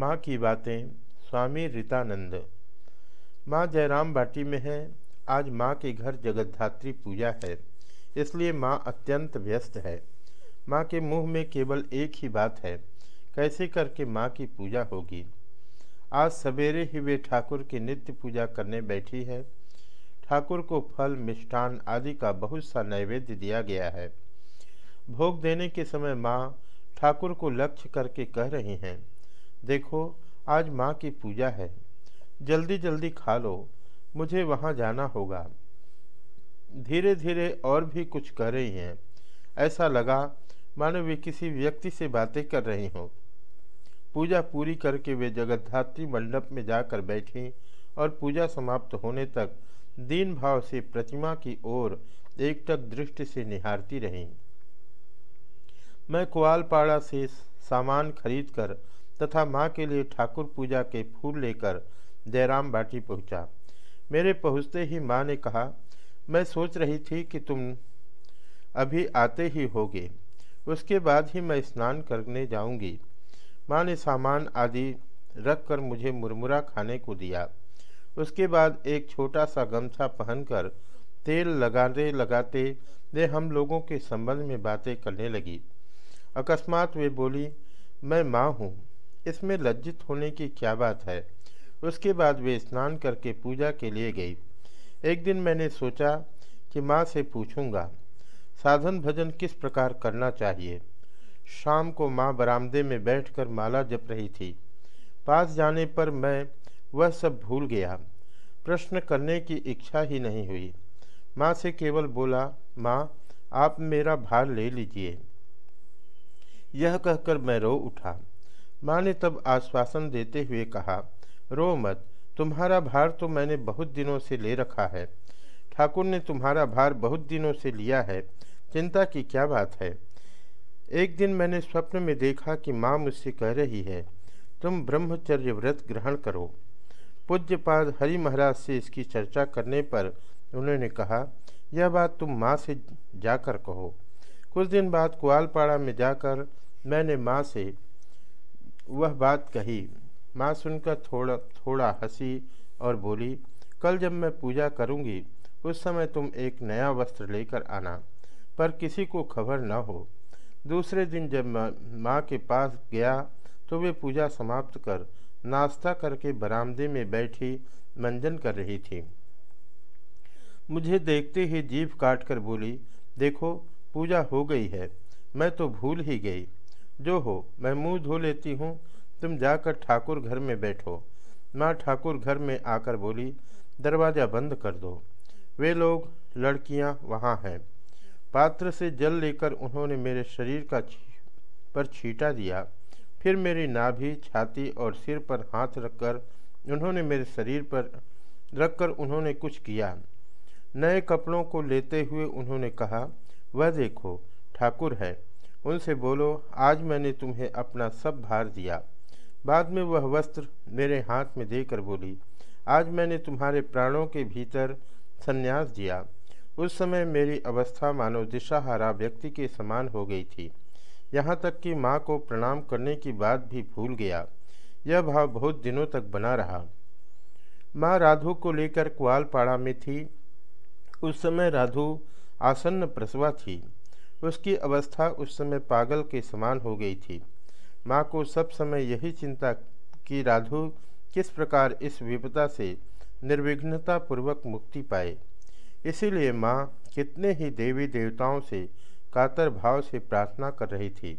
माँ की बातें, स्वामी रीतानंद। माँ जयराम बाटी में है। आज माँ के घर जगतधात्री पूजा है। इसलिए माँ अत्यंत व्यस्त है। माँ के मुँह में केवल एक ही बात है, कैसे करके माँ की पूजा होगी? आज सवेरे ही वे ठाकुर की नित्य पूजा करने बैठी है। ठाकुर को फल, मिष्ठान आदि का बहुत सा नैवेद्य दिया गया है। भोग देने के समय माँ ठाकुर को लक्ष्य करके कह रही हैं देखो, आज माँ की पूजा है। जल्दी जल्दी खा लो, मुझे वहाँ जाना होगा। धीरे धीरे और भी कुछ कह रही हैं। ऐसा लगा मानो वे किसी व्यक्ति से बातें कर रही हों। पूजा पूरी करके वे जगतधात्री मंडप में जाकर बैठी और पूजा समाप्त होने तक दीन भाव से प्रतिमा की ओर एकटक दृष्टि से निहारती रहीं। मैं कुआलपाड़ा से सामान खरीदकर तथा माँ के लिए ठाकुर पूजा के फूल लेकर जयराम बाटी पहुँचा। मेरे पहुँचते ही माँ ने कहा, मैं सोच रही थी कि तुम अभी आते ही होगे। उसके बाद ही मैं स्नान करने जाऊँगी। माँ ने सामान आदि रख कर मुझे मुरमुरा खाने को दिया। उसके बाद एक छोटा सा गमछा पहनकर तेल लगाते लगाते वे हम लोगों के संबंध में बातें करने लगी। अकस्मात वे बोली, मैं माँ हूँ। इसमें लज्जित होने की क्या बात है? उसके बाद वे स्नान करके पूजा के लिए गई। एक दिन मैंने सोचा कि माँ से पूछूँगा, साधन भजन किस प्रकार करना चाहिए? शाम को माँ बरामदे में बैठकर माला जप रही थी। पास जाने पर मैं वह सब भूल गया। प्रश्न करने की इच्छा ही नहीं हुई। माँ से केवल बोला, माँ, आप मेरा भार ले लीजिए। यह कहकर मैं रो उठा। माँ ने तब आश्वासन देते हुए कहा, रो मत, तुम्हारा भार तो मैंने बहुत दिनों से ले रखा है। ठाकुर ने तुम्हारा भार बहुत दिनों से लिया है। चिंता की क्या बात है? एक दिन मैंने स्वप्न में देखा कि माँ मुझसे कह रही है, तुम ब्रह्मचर्य व्रत ग्रहण करो। पूज्यपाद हरि महाराज से इसकी चर्चा करने पर उन्होंने कहा, यह बात तुम माँ से जाकर कहो। कुछ दिन बाद कुआलपाड़ा में जाकर मैंने माँ से वह बात कही। माँ सुनकर थोड़ा थोड़ा हँसी और बोली, कल जब मैं पूजा करूँगी, उस समय तुम एक नया वस्त्र लेकर आना, पर किसी को खबर न हो। दूसरे दिन जब माँ के पास गया तो वे पूजा समाप्त कर नाश्ता करके बरामदे में बैठी मंजन कर रही थी। मुझे देखते ही जीभ काट कर बोली, देखो, पूजा हो गई है, मैं तो भूल ही गई। जो हो, मैं मुँह धो लेती हूँ, तुम जाकर ठाकुर घर में बैठो। माँ ठाकुर घर में आकर बोली, दरवाज़ा बंद कर दो। वे लोग, लड़कियाँ वहाँ हैं। पात्र से जल लेकर उन्होंने मेरे शरीर का पर छीटा दिया। फिर मेरी नाभि, छाती और सिर पर हाथ रखकर उन्होंने मेरे शरीर पर, रखकर उन्होंने कुछ किया। नए कपड़ों को लेते हुए उन्होंने कहा, वह देखो, ठाकुर है। उनसे बोलो, आज मैंने तुम्हें अपना सब भार दिया। बाद में वह वस्त्र मेरे हाथ में देकर बोली, आज मैंने तुम्हारे प्राणों के भीतर संन्यास दिया। उस समय मेरी अवस्था मानो दिशाहारा व्यक्ति के समान हो गई थी। यहाँ तक कि माँ को प्रणाम करने की बात भी भूल गया। यह भाव बहुत दिनों तक बना रहा। माँ राधु को लेकर कुआलपाड़ा में थी। उस समय राधु आसन्न प्रसवा थी। उसकी अवस्था उस समय पागल के समान हो गई थी। माँ को सब समय यही चिंता कि राधु किस प्रकार इस विपदा से निर्विघ्नता पूर्वक मुक्ति पाए। इसीलिए माँ कितने ही देवी देवताओं से कातर भाव से प्रार्थना कर रही थी।